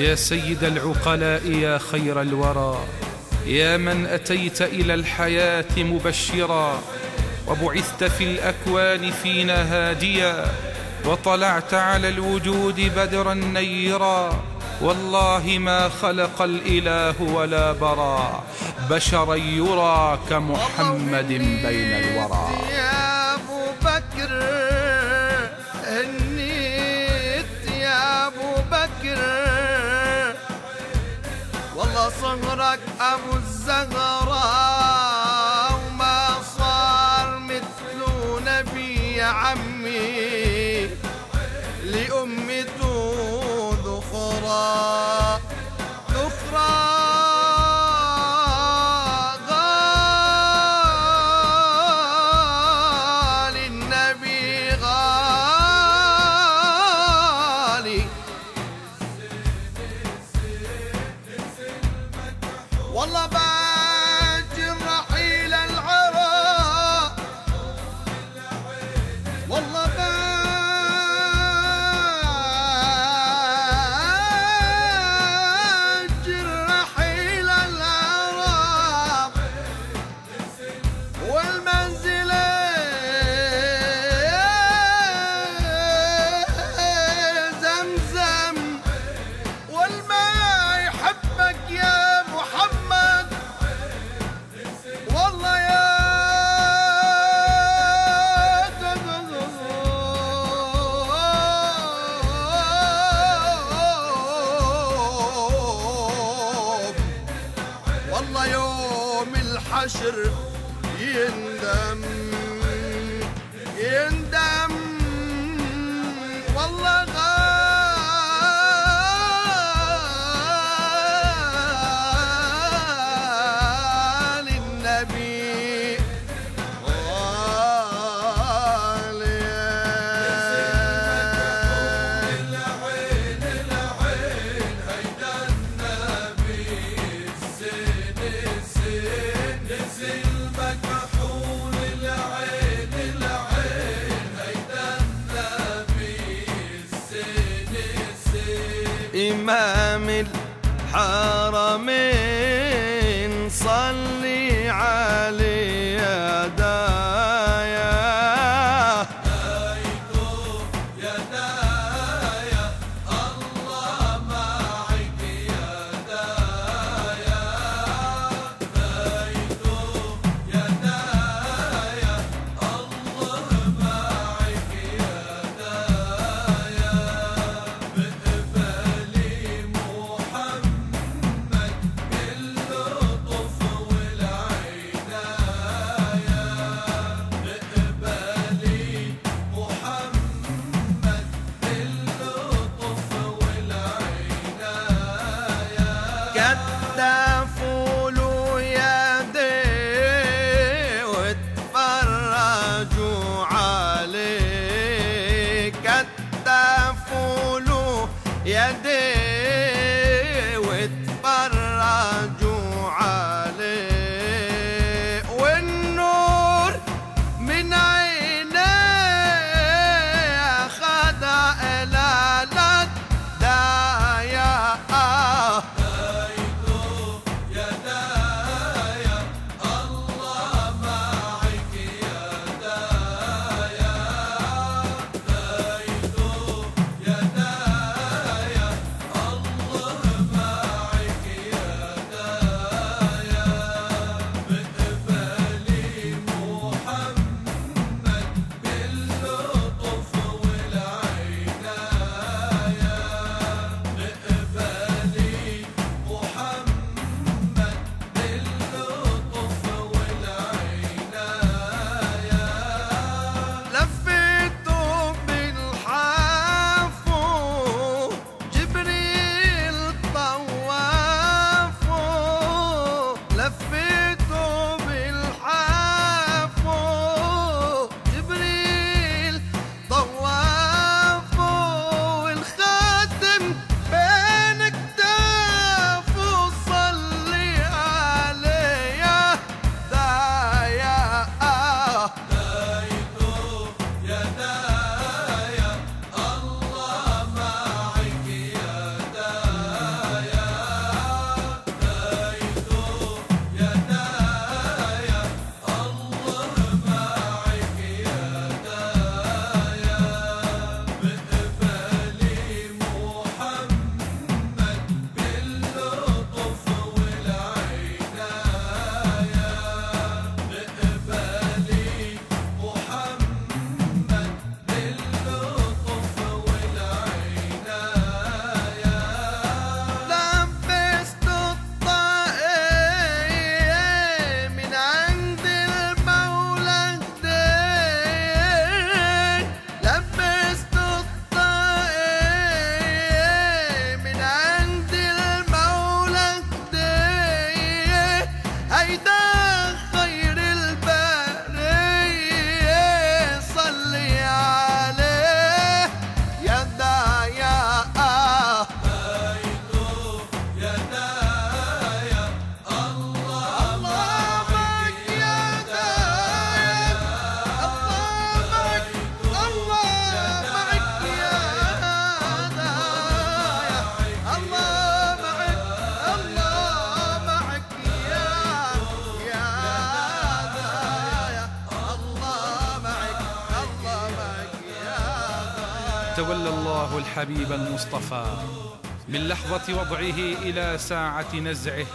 يا سيد العقلاء يا خير الورى. يا من أتيت إلى الحياة مبشرا. وبعثت في الأكوان فينا هاديا. وطلعت على الوجود بدرا نيرا. والله ما خلق الإله ولا برا. بشرا يرى كمحمد بين الورى. حسن أبو الزهر والله باجر يوم الحشر يندم يندم إمام الحرمين على فولو يدي وتفرجوا عليك. التفولو يدي تولى الله الحبيب المصطفى. من لحظة وضعه إلى ساعة نزعه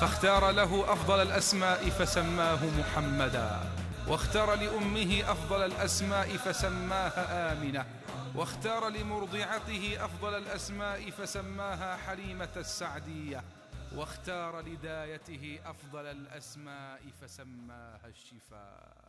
فاختار له أفضل الأسماء فسماه محمدا. واختار لأمه أفضل الأسماء فسماها آمنة. واختار لمرضعته أفضل الأسماء فسماها حليمة السعدية. واختار لدايته أفضل الأسماء فسماها الشفاء.